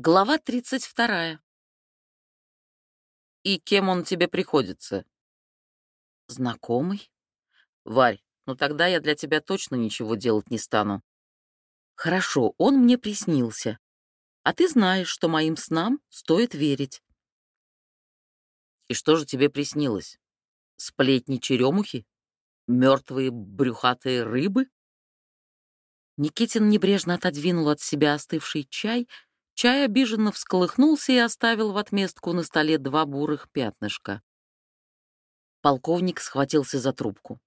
Глава 32. «И кем он тебе приходится?» «Знакомый?» «Варь, ну тогда я для тебя точно ничего делать не стану». «Хорошо, он мне приснился. А ты знаешь, что моим снам стоит верить». «И что же тебе приснилось? Сплетни черемухи? Мертвые брюхатые рыбы?» Никитин небрежно отодвинул от себя остывший чай — Чай обиженно всколыхнулся и оставил в отместку на столе два бурых пятнышка. Полковник схватился за трубку.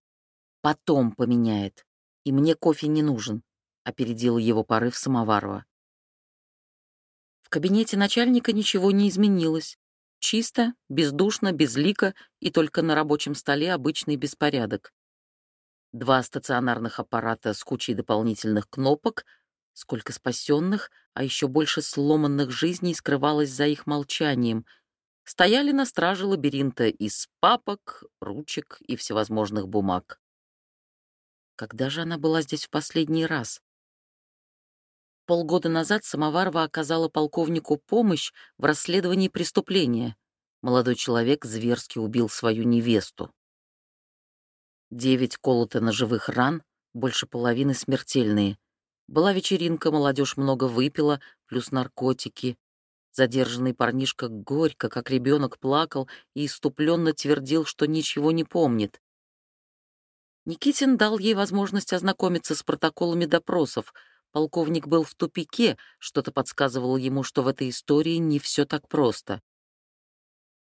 «Потом поменяет. И мне кофе не нужен», — опередил его порыв Самоварова. В кабинете начальника ничего не изменилось. Чисто, бездушно, безлико и только на рабочем столе обычный беспорядок. Два стационарных аппарата с кучей дополнительных кнопок — Сколько спасенных, а еще больше сломанных жизней скрывалось за их молчанием. Стояли на страже лабиринта из папок, ручек и всевозможных бумаг. Когда же она была здесь в последний раз? Полгода назад Самоварова оказала полковнику помощь в расследовании преступления. Молодой человек зверски убил свою невесту. Девять колото ножевых ран, больше половины смертельные — была вечеринка, молодежь много выпила, плюс наркотики. Задержанный парнишка горько, как ребенок, плакал и иступленно твердил, что ничего не помнит. Никитин дал ей возможность ознакомиться с протоколами допросов. Полковник был в тупике, что-то подсказывало ему, что в этой истории не все так просто.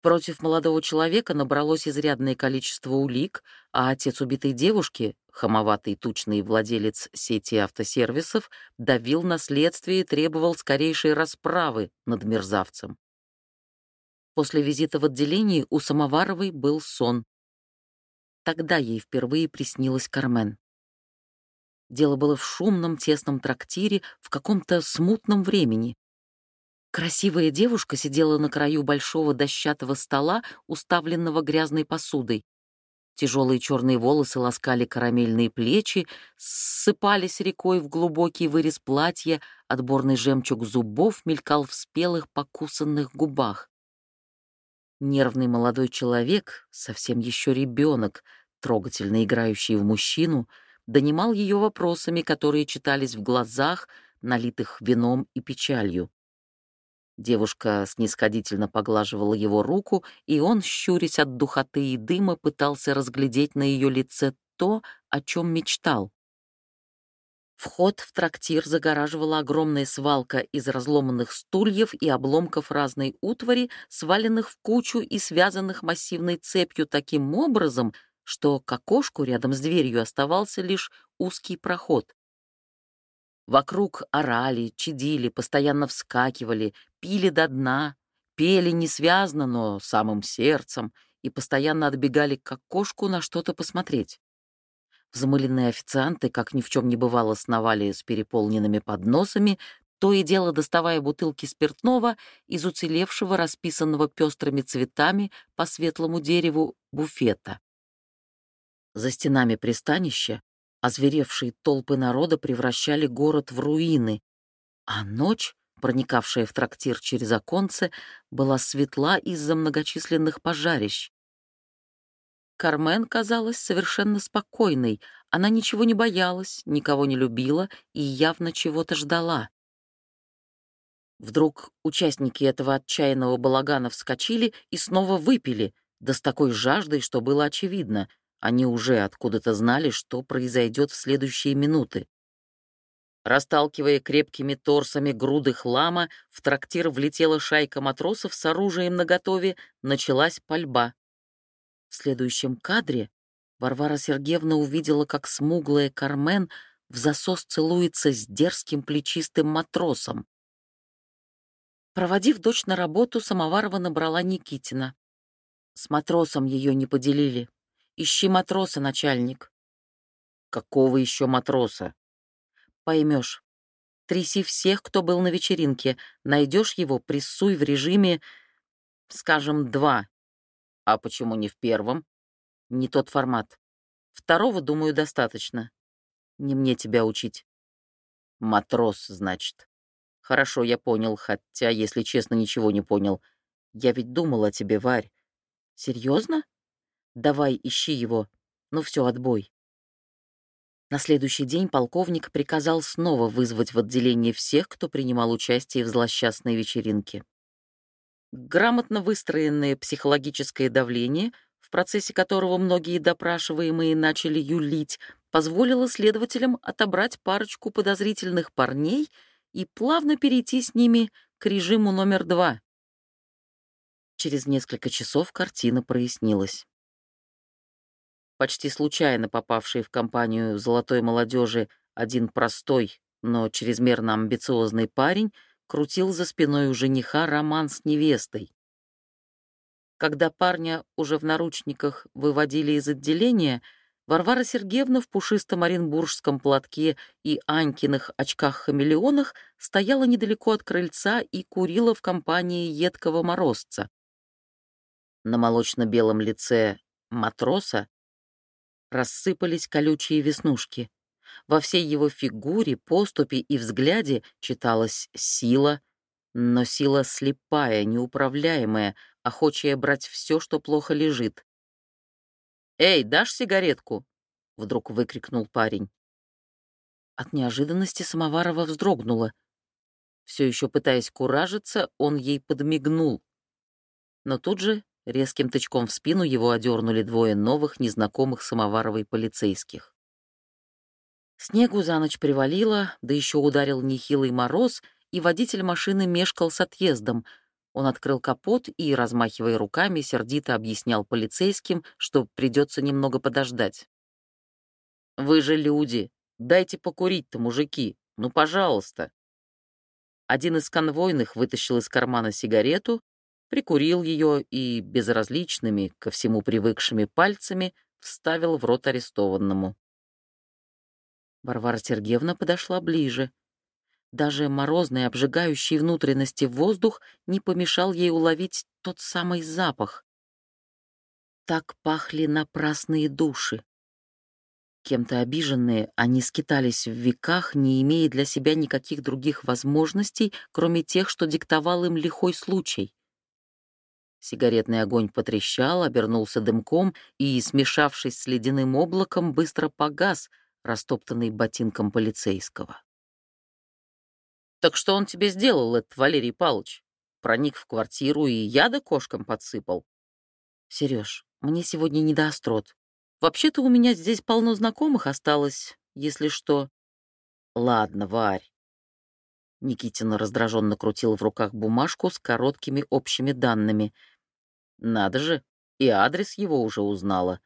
Против молодого человека набралось изрядное количество улик, а отец убитой девушки, хамоватый тучный владелец сети автосервисов, давил на следствие и требовал скорейшей расправы над мерзавцем. После визита в отделении у Самоваровой был сон. Тогда ей впервые приснилась Кармен. Дело было в шумном, тесном трактире в каком-то смутном времени. Красивая девушка сидела на краю большого дощатого стола, уставленного грязной посудой. Тяжелые черные волосы ласкали карамельные плечи, ссыпались рекой в глубокий вырез платья, отборный жемчуг зубов мелькал в спелых покусанных губах. Нервный молодой человек, совсем еще ребенок, трогательно играющий в мужчину, донимал ее вопросами, которые читались в глазах, налитых вином и печалью. Девушка снисходительно поглаживала его руку, и он, щурясь от духоты и дыма, пытался разглядеть на ее лице то, о чем мечтал. Вход в трактир загораживала огромная свалка из разломанных стульев и обломков разной утвари, сваленных в кучу и связанных массивной цепью таким образом, что к окошку рядом с дверью оставался лишь узкий проход. Вокруг орали, чадили, постоянно вскакивали, пили до дна, пели несвязно, но самым сердцем, и постоянно отбегали к окошку на что-то посмотреть. Взмыленные официанты, как ни в чем не бывало, сновали с переполненными подносами, то и дело доставая бутылки спиртного из уцелевшего, расписанного пестрыми цветами по светлому дереву буфета. За стенами пристанища Озверевшие толпы народа превращали город в руины, а ночь, проникавшая в трактир через оконце, была светла из-за многочисленных пожарищ. Кармен казалась совершенно спокойной, она ничего не боялась, никого не любила и явно чего-то ждала. Вдруг участники этого отчаянного балагана вскочили и снова выпили, да с такой жаждой, что было очевидно — они уже откуда-то знали, что произойдет в следующие минуты. Расталкивая крепкими торсами груды хлама, в трактир влетела шайка матросов с оружием наготове, началась пальба. В следующем кадре Варвара Сергеевна увидела, как смуглая Кармен в засос целуется с дерзким плечистым матросом. Проводив дочь на работу, Самоварова набрала Никитина. С матросом ее не поделили, Ищи матроса, начальник. Какого еще матроса? Поймешь. Тряси всех, кто был на вечеринке. Найдешь его, прессуй в режиме, скажем, два. А почему не в первом? Не тот формат. Второго, думаю, достаточно. Не мне тебя учить. Матрос, значит. Хорошо, я понял, хотя, если честно, ничего не понял. Я ведь думал о тебе, Варь. Серьезно? Давай, ищи его. Ну все, отбой. На следующий день полковник приказал снова вызвать в отделение всех, кто принимал участие в злосчастной вечеринке. Грамотно выстроенное психологическое давление, в процессе которого многие допрашиваемые начали юлить, позволило следователям отобрать парочку подозрительных парней и плавно перейти с ними к режиму номер два. Через несколько часов картина прояснилась почти случайно попавший в компанию золотой молодежи один простой, но чрезмерно амбициозный парень крутил за спиной у жениха роман с невестой. Когда парня уже в наручниках выводили из отделения, Варвара Сергеевна в пушистом оренбургском платке и Анькиных очках-хамелеонах стояла недалеко от крыльца и курила в компании едкого морозца. На молочно-белом лице матроса рассыпались колючие веснушки. Во всей его фигуре, поступе и взгляде читалась сила, но сила слепая, неуправляемая, охочая брать все, что плохо лежит. «Эй, дашь сигаретку?» — вдруг выкрикнул парень. От неожиданности Самоварова вздрогнула. Все еще пытаясь куражиться, он ей подмигнул. Но тут же Резким тычком в спину его одернули двое новых, незнакомых самоваровой полицейских. Снегу за ночь привалило, да еще ударил нехилый мороз, и водитель машины мешкал с отъездом. Он открыл капот и, размахивая руками, сердито объяснял полицейским, что придется немного подождать. «Вы же люди! Дайте покурить-то, мужики! Ну, пожалуйста!» Один из конвойных вытащил из кармана сигарету, прикурил ее и безразличными, ко всему привыкшими пальцами вставил в рот арестованному. Варвара Сергеевна подошла ближе. Даже морозный, обжигающий внутренности воздух не помешал ей уловить тот самый запах. Так пахли напрасные души. Кем-то обиженные, они скитались в веках, не имея для себя никаких других возможностей, кроме тех, что диктовал им лихой случай. Сигаретный огонь потрещал, обернулся дымком и, смешавшись с ледяным облаком, быстро погас, растоптанный ботинком полицейского. «Так что он тебе сделал, этот Валерий Павлович? Проник в квартиру и яда кошкам подсыпал?» «Сереж, мне сегодня не до острот. Вообще-то у меня здесь полно знакомых осталось, если что». «Ладно, Варь». Никитина раздраженно крутил в руках бумажку с короткими общими данными — надо же, и адрес его уже узнала.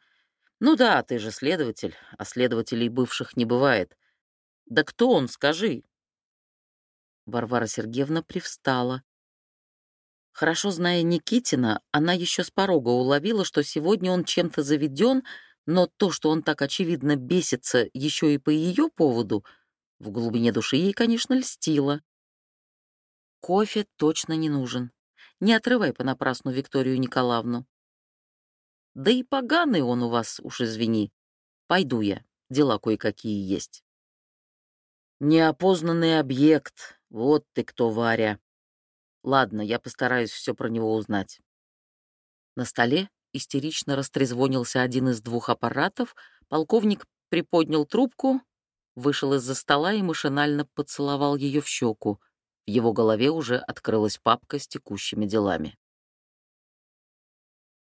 Ну да, ты же следователь, а следователей бывших не бывает. Да кто он, скажи? Варвара Сергеевна привстала. Хорошо зная Никитина, она еще с порога уловила, что сегодня он чем-то заведен, но то, что он так очевидно бесится еще и по ее поводу, в глубине души ей, конечно, льстило. Кофе точно не нужен. Не отрывай понапрасну Викторию Николаевну. Да и поганый он у вас, уж извини. Пойду я, дела кое-какие есть. Неопознанный объект, вот ты кто, Варя. Ладно, я постараюсь все про него узнать. На столе истерично растрезвонился один из двух аппаратов, полковник приподнял трубку, вышел из-за стола и машинально поцеловал ее в щеку. В его голове уже открылась папка с текущими делами.